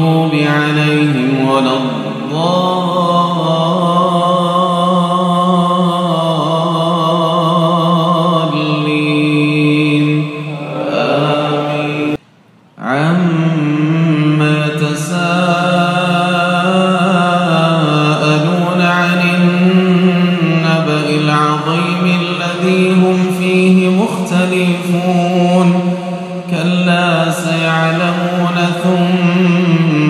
المغضوب عليهم ولا الضالين. آمين. عما يتساءلون عن النبأ العظيم الذي هم فيه مختلفون. كلا سيعلمون ثم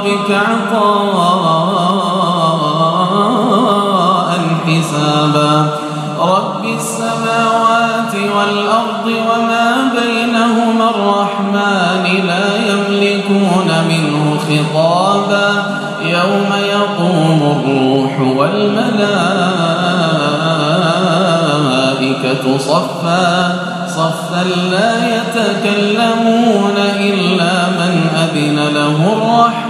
ربك عطاء حسابا. رب السماوات والأرض وما بينهما الرحمن لا يملكون منه خطابا. يوم يقوم الروح والملائكة صفا. صفا لا يتكلمون إلا من أذن له الرحمن.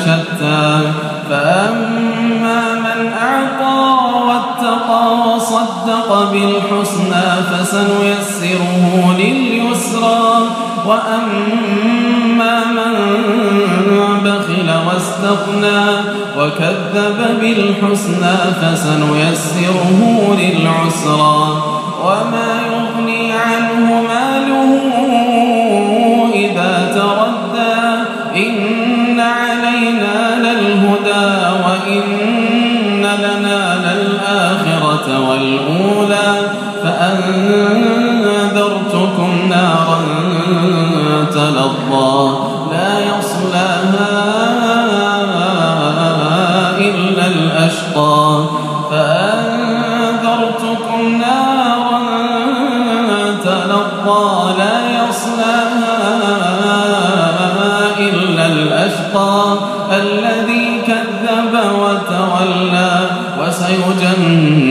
لشتى فأما من أعطى واتقى وصدق بالحسنى فسنيسره لليسرى. وأما من بخل واستغنى وكذب بالحسنى فسنيسره للعسرى. وما فأنذرتكم نارا تلظى لا يصلاها إلا الأشقى فأنذرتكم نارا تلظى لا يصلاها إلا الأشقى الذي كذب وتولى وسيجنبها